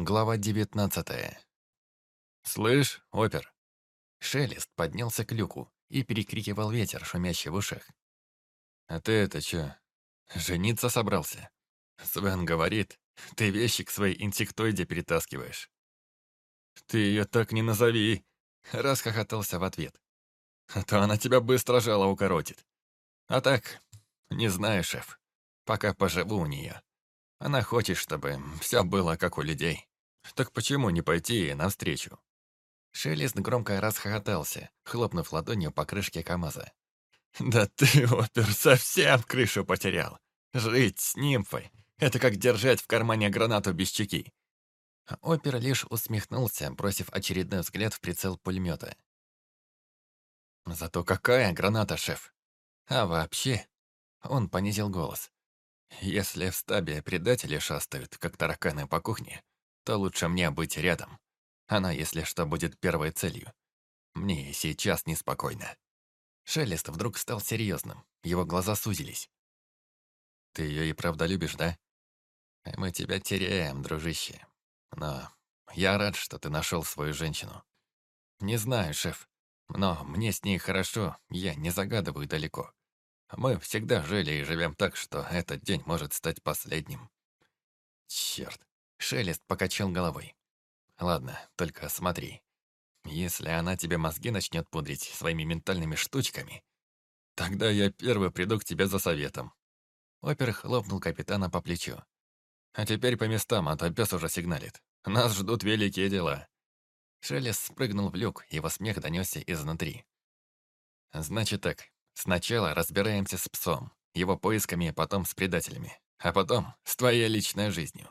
Глава девятнадцатая. «Слышь, опер!» Шелест поднялся к люку и перекрикивал ветер, шумящий в ушах. «А ты это чё, жениться собрался?» Свен говорит, ты вещи к своей инсектоиде перетаскиваешь. «Ты ее так не назови!» Расхохотался в ответ. «А то она тебя быстро жало укоротит. А так, не знаю, шеф, пока поживу у нее. Она хочет, чтобы все было как у людей. Так почему не пойти ей навстречу?» Шелест громко расхохотался, хлопнув ладонью по крышке КамАЗа. «Да ты, опер, совсем крышу потерял! Жить с нимфой — это как держать в кармане гранату без чеки!» Опер лишь усмехнулся, бросив очередной взгляд в прицел пулемета. «Зато какая граната, шеф! А вообще...» Он понизил голос. «Если в стабе предатели шастают, как тараканы по кухне, то лучше мне быть рядом. Она, если что, будет первой целью. Мне сейчас неспокойно». Шелест вдруг стал серьезным, его глаза сузились. «Ты ее и правда любишь, да? Мы тебя теряем, дружище. Но я рад, что ты нашел свою женщину. Не знаю, шеф, но мне с ней хорошо, я не загадываю далеко. Мы всегда жили и живем так, что этот день может стать последним. Черт, Шелест покачал головой. Ладно, только смотри. Если она тебе мозги начнет пудрить своими ментальными штучками, тогда я первый приду к тебе за советом. Опер хлопнул капитана по плечу. А теперь по местам, а то пес уже сигналит. Нас ждут великие дела». Шелест спрыгнул в люк, его смех донесся изнутри. «Значит так, сначала разбираемся с псом, его поисками, потом с предателями, а потом с твоей личной жизнью».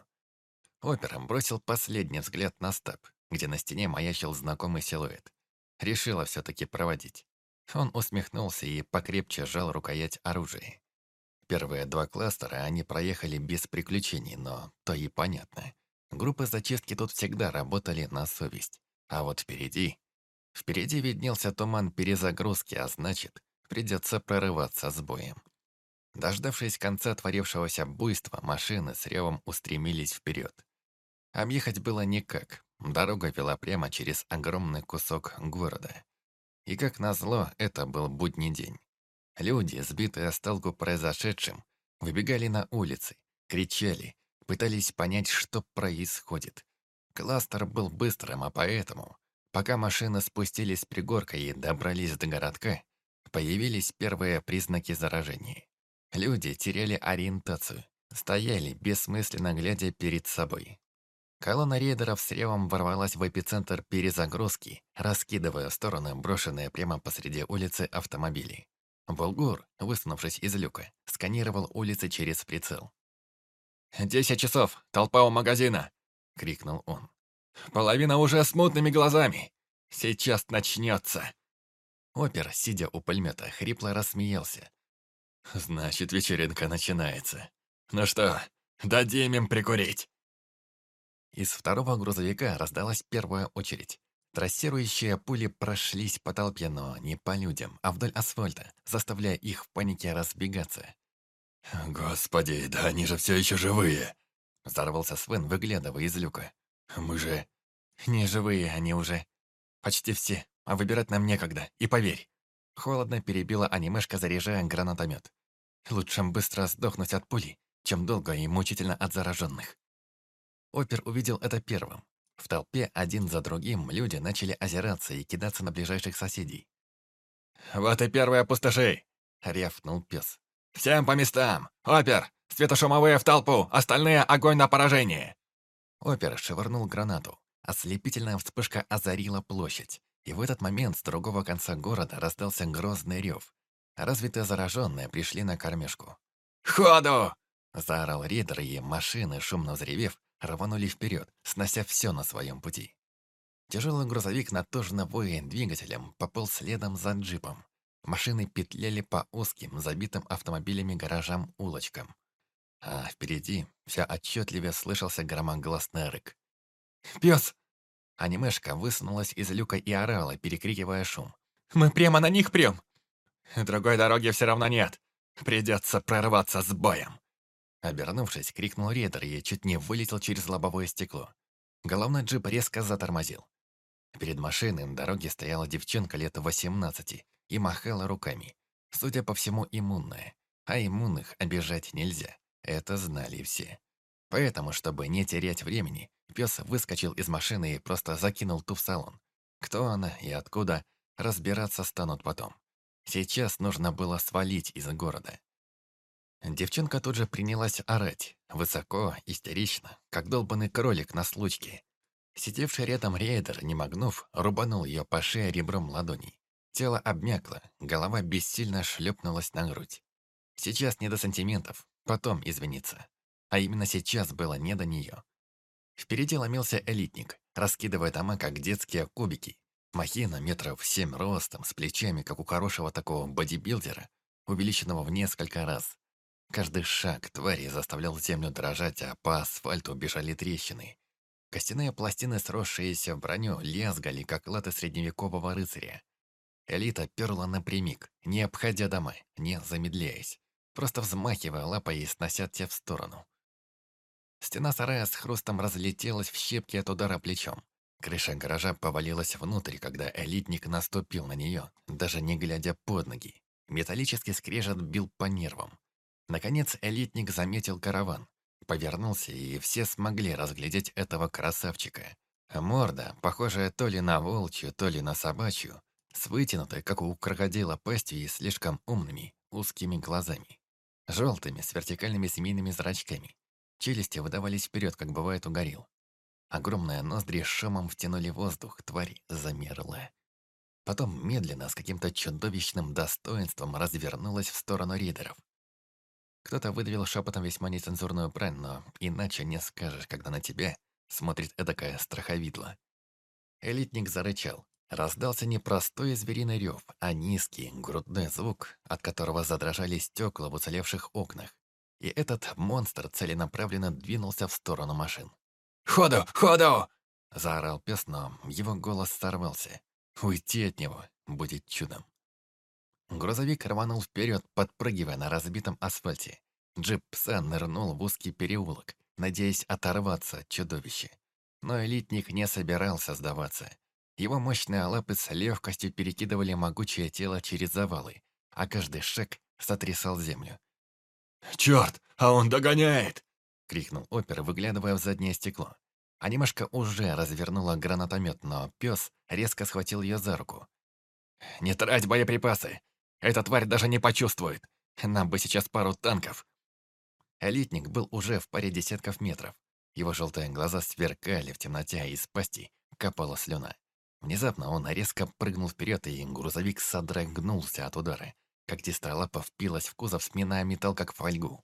Опером бросил последний взгляд на стаб, где на стене маячил знакомый силуэт. Решила все-таки проводить. Он усмехнулся и покрепче сжал рукоять оружия. Первые два кластера они проехали без приключений, но то и понятно. Группы зачистки тут всегда работали на совесть. А вот впереди... Впереди виднелся туман перезагрузки, а значит, придется прорываться с боем. Дождавшись конца творившегося буйства, машины с ревом устремились вперед. Объехать было никак. Дорога вела прямо через огромный кусок города. И как назло, это был будний день. Люди, сбитые с толку произошедшим, выбегали на улицы, кричали, пытались понять, что происходит. Кластер был быстрым, а поэтому, пока машины спустились с пригорка и добрались до городка, появились первые признаки заражения. Люди теряли ориентацию, стояли, бессмысленно глядя перед собой. Колонна рейдеров с ревом ворвалась в эпицентр перезагрузки, раскидывая в стороны брошенные прямо посреди улицы автомобили. Булгур, высунувшись из люка, сканировал улицы через прицел. «Десять часов! Толпа у магазина!» — крикнул он. «Половина уже с мутными глазами! Сейчас начнется!» Опер, сидя у пулемета, хрипло рассмеялся. «Значит, вечеринка начинается. Ну что, дадим им прикурить!» Из второго грузовика раздалась первая очередь. Трассирующие пули прошлись по толпе, но не по людям, а вдоль асфальта, заставляя их в панике разбегаться. «Господи, да они же все еще живые!» Взорвался Свен, выглядывая из люка. «Мы же...» «Не живые они уже. Почти все. А выбирать нам некогда. И поверь». Холодно перебила анимешка, заряжая гранатомет. «Лучше быстро сдохнуть от пули, чем долго и мучительно от зараженных». Опер увидел это первым, в толпе один за другим люди начали озираться и кидаться на ближайших соседей. «Вот и первый опустошей!» — рявкнул пес. «Всем по местам! Опер! Светошумовые в толпу! Остальные — огонь на поражение!» Опер швырнул гранату. Ослепительная вспышка озарила площадь. И в этот момент с другого конца города раздался грозный рев. Развитые зараженные пришли на кормежку. «Ходу!» — заорал рейдер, и машины, шумно взревев, рванули вперед, снося все на своем пути. Тяжелый грузовик, натужно воя двигателем, пополз следом за джипом. Машины петляли по узким, забитым автомобилями гаражам улочкам. А впереди все отчетливее слышался громогласный рык. «Пес!» Анимешка высунулась из люка и орала, перекрикивая шум. «Мы прямо на них прем!» «Другой дороги все равно нет. Придется прорваться с боем!» Обернувшись, крикнул рейдер и чуть не вылетел через лобовое стекло. Головной джип резко затормозил. Перед машиной на дороге стояла девчонка лет 18 и махала руками. Судя по всему, иммунная. А иммунных обижать нельзя. Это знали все. Поэтому, чтобы не терять времени, пес выскочил из машины и просто закинул ту в салон. Кто она и откуда, разбираться станут потом. Сейчас нужно было свалить из города. Девчонка тут же принялась орать, высоко, истерично, как долбанный кролик на случке. Сидевший рядом рейдер, не могнув, рубанул ее по шее ребром ладони. Тело обмякло, голова бессильно шлепнулась на грудь. Сейчас не до сантиментов, потом извиниться. А именно сейчас было не до нее. Впереди ломился элитник, раскидывая дома, как детские кубики. Махина метров семь ростом, с плечами, как у хорошего такого бодибилдера, увеличенного в несколько раз. Каждый шаг твари заставлял землю дрожать, а по асфальту бежали трещины. Костяные пластины, сросшиеся в броню, лезгали, как латы средневекового рыцаря. Элита перла напрямик, не обходя дома, не замедляясь, просто взмахивая лапой и снося те в сторону. Стена сарая с хрустом разлетелась в щепки от удара плечом. Крыша гаража повалилась внутрь, когда элитник наступил на нее, даже не глядя под ноги. Металлический скрежет бил по нервам. Наконец элитник заметил караван. Повернулся, и все смогли разглядеть этого красавчика. Морда, похожая то ли на волчью, то ли на собачью, с вытянутой, как у крокодила, пастью и слишком умными, узкими глазами. Желтыми, с вертикальными семейными зрачками. Челюсти выдавались вперед, как бывает у горилл. Огромные ноздри шумом втянули воздух, тварь замерла. Потом медленно, с каким-то чудовищным достоинством развернулась в сторону рейдеров. Кто-то выдавил шепотом весьма нецензурную брань, но иначе не скажешь, когда на тебя смотрит эдакое страховидло. Элитник зарычал. Раздался не простой звериный рев, а низкий, грудной звук, от которого задрожали стекла в уцелевших окнах. И этот монстр целенаправленно двинулся в сторону машин. «Ходу! Ходу!» – заорал пес, но его голос сорвался. Уйти от него будет чудом. Грузовик рванул вперед, подпрыгивая на разбитом асфальте. Джип пса нырнул в узкий переулок, надеясь оторваться от чудовища. Но элитник не собирался сдаваться. Его мощные лапы с легкостью перекидывали могучее тело через завалы, а каждый шаг сотрясал землю. «Черт, а он догоняет!» — крикнул опер, выглядывая в заднее стекло. Анимашка уже развернула гранатомет, но пес резко схватил ее за руку. «Не трать боеприпасы! Эта тварь даже не почувствует! Нам бы сейчас пару танков!» Элитник был уже в паре десятков метров. Его желтые глаза сверкали в темноте, а из пасти капала слюна. Внезапно он резко прыгнул вперед, и грузовик содрогнулся от удара. Когтистая лапа впилась в кузов, сминая металл как фольгу.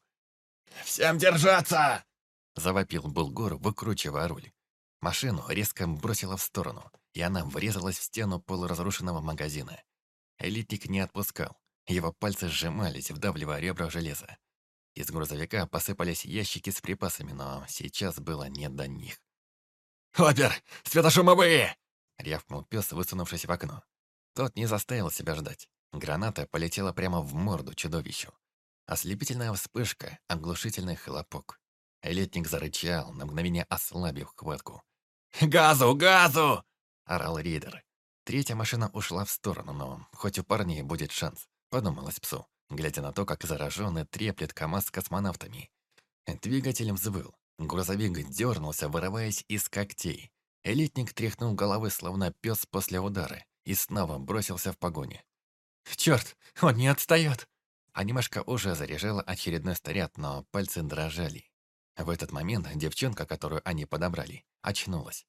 «Всем держаться!» Завопил Булгур, выкручивая руль. Машину резко бросило в сторону, и она врезалась в стену полуразрушенного магазина. Элитник не отпускал. Его пальцы сжимались, вдавливая ребра в железо. Из грузовика посыпались ящики с припасами, но сейчас было не до них. «Опер! Светошумовые!» — рявкнул пес, высунувшись в окно. Тот не заставил себя ждать. Граната полетела прямо в морду чудовищу. Ослепительная вспышка, оглушительный хлопок. Элитник зарычал, на мгновение ослабив хватку. «Газу! Газу!» — орал рейдер. Третья машина ушла в сторону, но хоть у парней будет шанс, подумалось псу, глядя на то, как зараженный треплет КамАЗ с космонавтами. Двигатель взвыл. Грузовик дернулся, вырываясь из когтей. Элитник тряхнул головы, словно пес после удара, и снова бросился в погоню. «Черт, он не отстает!» Анимашка уже заряжала очередной снаряд, но пальцы дрожали. В этот момент девчонка, которую они подобрали, очнулась.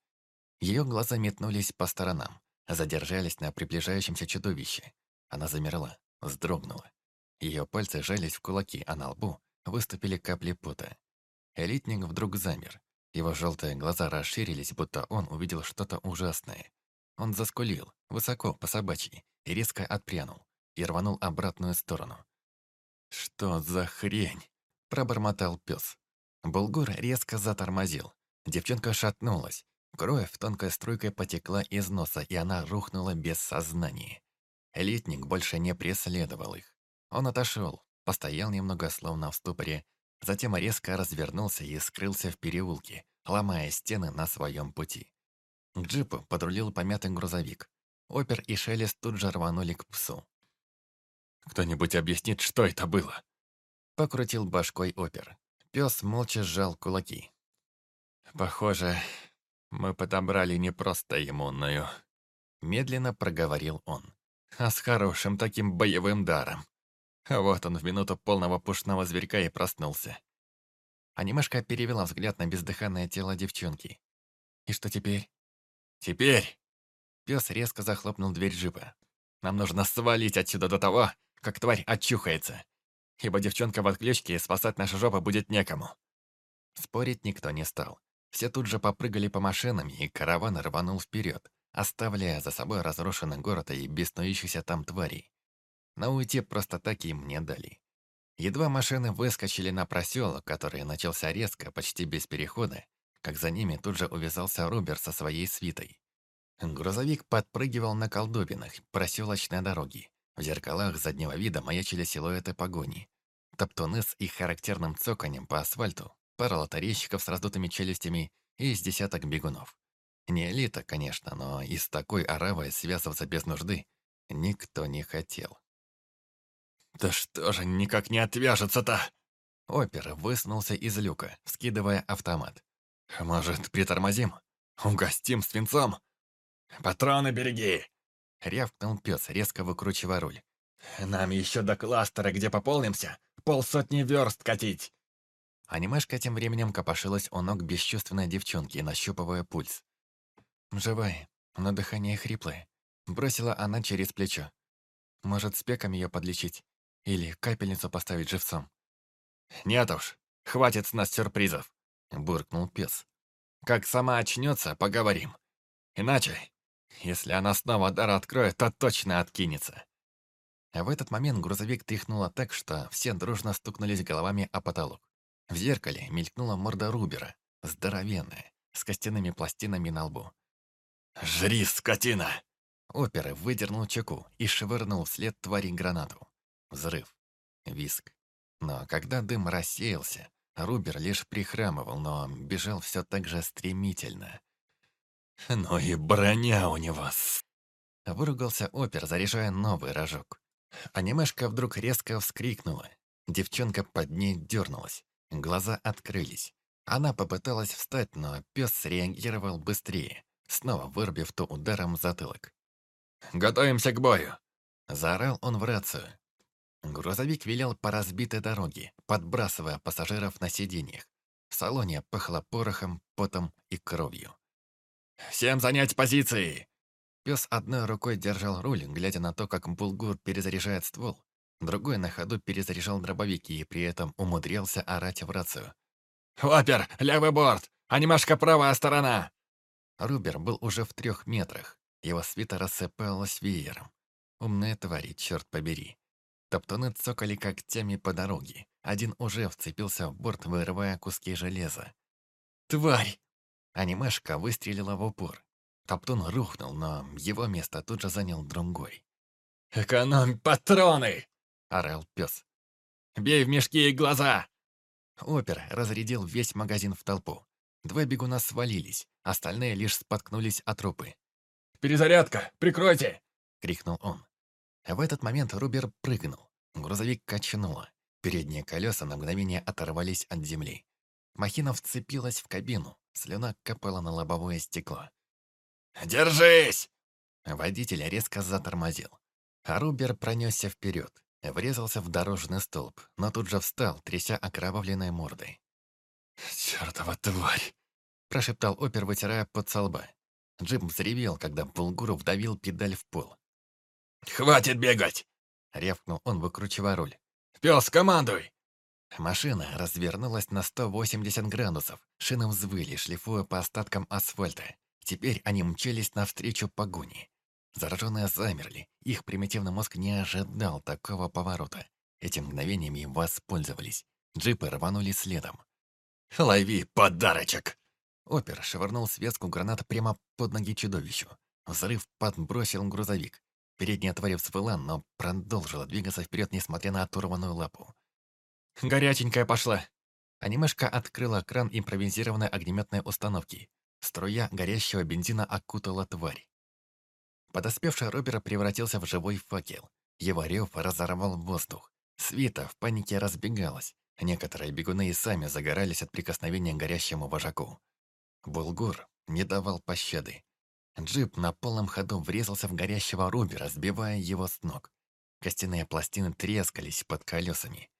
Ее глаза метнулись по сторонам, задержались на приближающемся чудовище. Она замерла, вздрогнула. Ее пальцы сжались в кулаки, а на лбу выступили капли пота. Элитник вдруг замер. Его желтые глаза расширились, будто он увидел что-то ужасное. Он заскулил, высоко, по собачьи, резко отпрянул, и рванул обратную сторону. «Что за хрень?» – пробормотал пес. Булгур резко затормозил. Девчонка шатнулась. Кровь тонкой струйкой потекла из носа, и она рухнула без сознания. Элитник больше не преследовал их. Он отошел, постоял немного, словно в ступоре, затем резко развернулся и скрылся в переулке, ломая стены на своем пути. К джипу подрулил помятый грузовик. Опер и Шелест тут же рванули к псу. «Кто-нибудь объяснит, что это было?» Покрутил башкой опер. Пес молча сжал кулаки. «Похоже, мы подобрали не просто иммунную», — медленно проговорил он. «а с хорошим таким боевым даром. Вот он в минуту полного пушного зверька и проснулся». Анимешка перевела взгляд на бездыханное тело девчонки. «И что теперь?» «Теперь!» Пес резко захлопнул дверь джипа. «Нам нужно свалить отсюда до того, как тварь очухается. Ибо девчонка в отключке, и спасать нашу жопу будет некому». Спорить никто не стал. Все тут же попрыгали по машинам, и караван рванул вперед, оставляя за собой разрушенный город и беснующихся там тварей. Но уйти просто так им не дали. Едва машины выскочили на проселок, который начался резко, почти без перехода, как за ними тут же увязался Рубер со своей свитой. Грузовик подпрыгивал на колдобинах проселочной дороги. В зеркалах заднего вида маячили силуэты погони. Топтуны с их характерным цоканем по асфальту, пара лотерейщиков с раздутыми челюстями и из десяток бегунов. Не элита, конечно, но и с такой оравой связываться без нужды никто не хотел. «Да что же никак не отвяжется-то?» Опер высунулся из люка, скидывая автомат. «Может, притормозим? Угостим свинцом? Патроны береги!» Рявкнул пес, резко выкручивая руль. «Нам еще до кластера, где пополнимся, полсотни верст катить!» Анимешка тем временем копошилась у ног бесчувственной девчонки, нащупывая пульс. «Живая, но дыхание хриплое», — бросила она через плечо. «Может, спеком ее подлечить? Или капельницу поставить живцом?» «Нет уж, хватит с нас сюрпризов», — буркнул пес. «Как сама очнется, поговорим. Иначе, если она снова дар откроет, то точно откинется». А в этот момент грузовик тряхнуло так, что все дружно стукнулись головами о потолок. В зеркале мелькнула морда Рубера, здоровенная, с костяными пластинами на лбу. «Жри, скотина!» Опера выдернул чеку и швырнул вслед твари гранату. Взрыв. Виск. Но когда дым рассеялся, Рубер лишь прихрамывал, но бежал все так же стремительно. «Ну и броня у него!» Выругался опер, заряжая новый рожок. Анимешка вдруг резко вскрикнула. Девчонка под ней дернулась. Глаза открылись. Она попыталась встать, но пес среагировал быстрее, снова вырубив то ударом затылок. «Готовимся к бою!» Заорал он в рацию. Грузовик велел по разбитой дороге, подбрасывая пассажиров на сиденьях. В салоне пахло порохом, потом и кровью. «Всем занять позиции!» Пес одной рукой держал руль, глядя на то, как Булгур перезаряжает ствол. Другой на ходу перезаряжал дробовики и при этом умудрялся орать в рацию. «Опер, левый борт! Анимашка правая сторона!» Рубер был уже в трех метрах. Его свита рассыпалась веером. Умные твари, черт побери. Топтуны цокали когтями по дороге. Один уже вцепился в борт, вырывая куски железа. «Тварь!» Анимешка выстрелила в упор. Топтун рухнул, но его место тут же занял другой. «Экономь патроны!» — орал пес. «Бей в мешки и глаза!» Опер разрядил весь магазин в толпу. Два бегуна свалились, остальные лишь споткнулись от трупы. «Перезарядка! Прикройте!» — крикнул он. В этот момент Рубер прыгнул. Грузовик качнуло. Передние колеса на мгновение оторвались от земли. Махина вцепилась в кабину. Слюна капала на лобовое стекло. «Держись!» Водитель резко затормозил. А Рубер пронесся вперед, врезался в дорожный столб, но тут же встал, тряся окровавленной мордой. «Чёртова тварь!» прошептал опер, вытирая под со лба. Джип взревел, когда Булгуров давил педаль в пол. «Хватит бегать!» — рявкнул он, выкручивая руль. «Пёс, командуй!» Машина развернулась на 180 градусов, шины взвыли, шлифуя по остаткам асфальта. Теперь они мчались навстречу погони. Зараженные замерли, их примитивный мозг не ожидал такого поворота. Этим мгновениями воспользовались. Джипы рванули следом. «Лови подарочек!» Опер швырнул связку гранат прямо под ноги чудовищу. Взрыв подбросил грузовик. Передняя тварь взвыла, но продолжила двигаться вперед, несмотря на оторванную лапу. «Горяченькая пошла!» Анимешка открыла кран импровизированной огнеметной установки. Струя горящего бензина окутала тварь. Подоспевший Робер превратился в живой факел. Его рев разорвал воздух. Свита в панике разбегалась. Некоторые бегуны и сами загорались от прикосновения к горящему вожаку. Булгур не давал пощады. Джип на полном ходу врезался в горящего Рубера, сбивая его с ног. Костяные пластины трескались под колесами.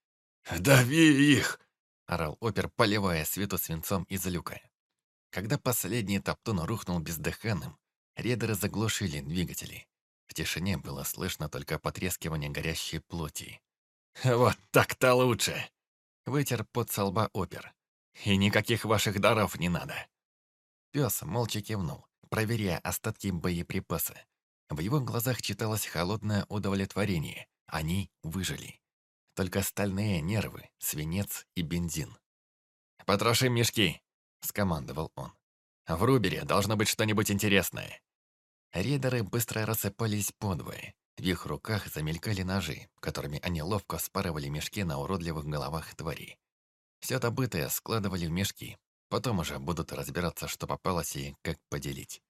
«Дави их!» — орал опер, поливая свету свинцом из люка. Когда последний топтун рухнул бездыханным, редеры заглушили двигатели. В тишине было слышно только потрескивание горящей плоти. «Вот так-то лучше!» Вытер под со лба опер. «И никаких ваших даров не надо!» Пес молча кивнул, проверяя остатки боеприпаса. В его глазах читалось холодное удовлетворение. Они выжили. Только стальные нервы, свинец и бензин. «Потрошим мешки!» — скомандовал он. «В Рубере должно быть что-нибудь интересное». Рейдеры быстро рассыпались подвое. В их руках замелькали ножи, которыми они ловко спарывали мешки на уродливых головах тварей. Все добытое складывали в мешки, потом уже будут разбираться, что попалось и как поделить.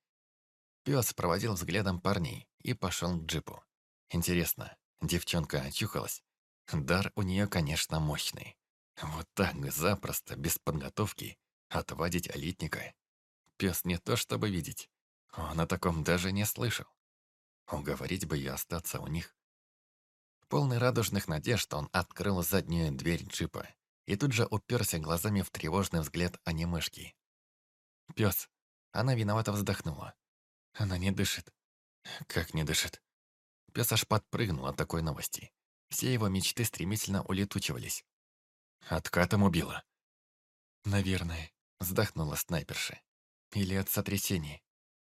Пес проводил взглядом парней и пошел к джипу. Интересно, девчонка очухалась? Дар у нее, конечно, мощный. Вот так запросто, без подготовки, отвадить элитника. Пес не то чтобы видеть, он о таком даже не слышал. Уговорить бы ее остаться у них. Полный радужных надежд он открыл заднюю дверь джипа и тут же уперся глазами в тревожный взгляд анимешки. Пес. Она виновато вздохнула. Она не дышит. Как не дышит? Пес аж подпрыгнул от такой новости. Все его мечты стремительно улетучивались. Откатом убила. Наверное, вздохнула снайперша. Или от сотрясения.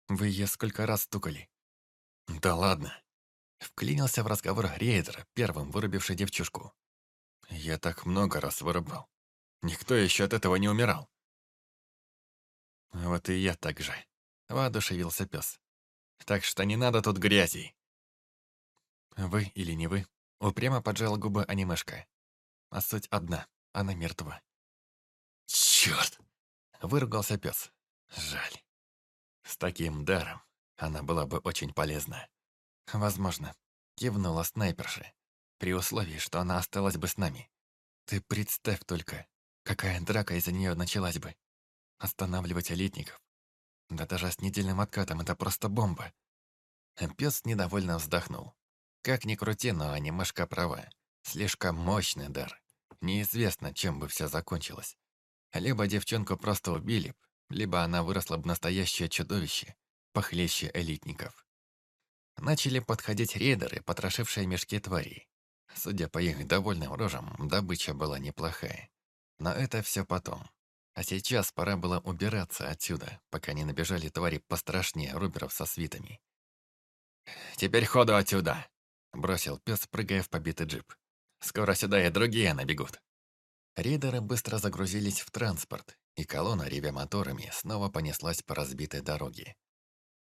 Вы ее сколько раз стукали? «Да ладно!» Вклинился в разговор рейдер, первым вырубивший девчушку. «Я так много раз вырубал. Никто еще от этого не умирал». «Вот и я так же», — воодушевился пес. «Так что не надо тут грязи». «Вы или не вы?» — упрямо поджала губы анимешка. А суть одна — она мертва. «Черт!» — выругался пес. «Жаль. С таким даром она была бы очень полезна. Возможно, кивнула снайперша, при условии, что она осталась бы с нами. Ты представь только, какая драка из-за нее началась бы. Останавливать элитников. Да даже с недельным откатом это просто бомба. Пес недовольно вздохнул. Как ни крути, но анимешка права. Слишком мощный дар. Неизвестно, чем бы все закончилось. Либо девчонку просто убили б, либо она выросла бы настоящее чудовище, похлеще элитников. Начали подходить рейдеры, потрошившие мешки тварей. Судя по их довольным рожам, добыча была неплохая. Но это все потом. А сейчас пора было убираться отсюда, пока не набежали твари пострашнее руберов со свитами. «Теперь ходу отсюда!» — бросил пес, прыгая в побитый джип. «Скоро сюда и другие набегут». Рейдеры быстро загрузились в транспорт, и колонна, ревя моторами, снова понеслась по разбитой дороге.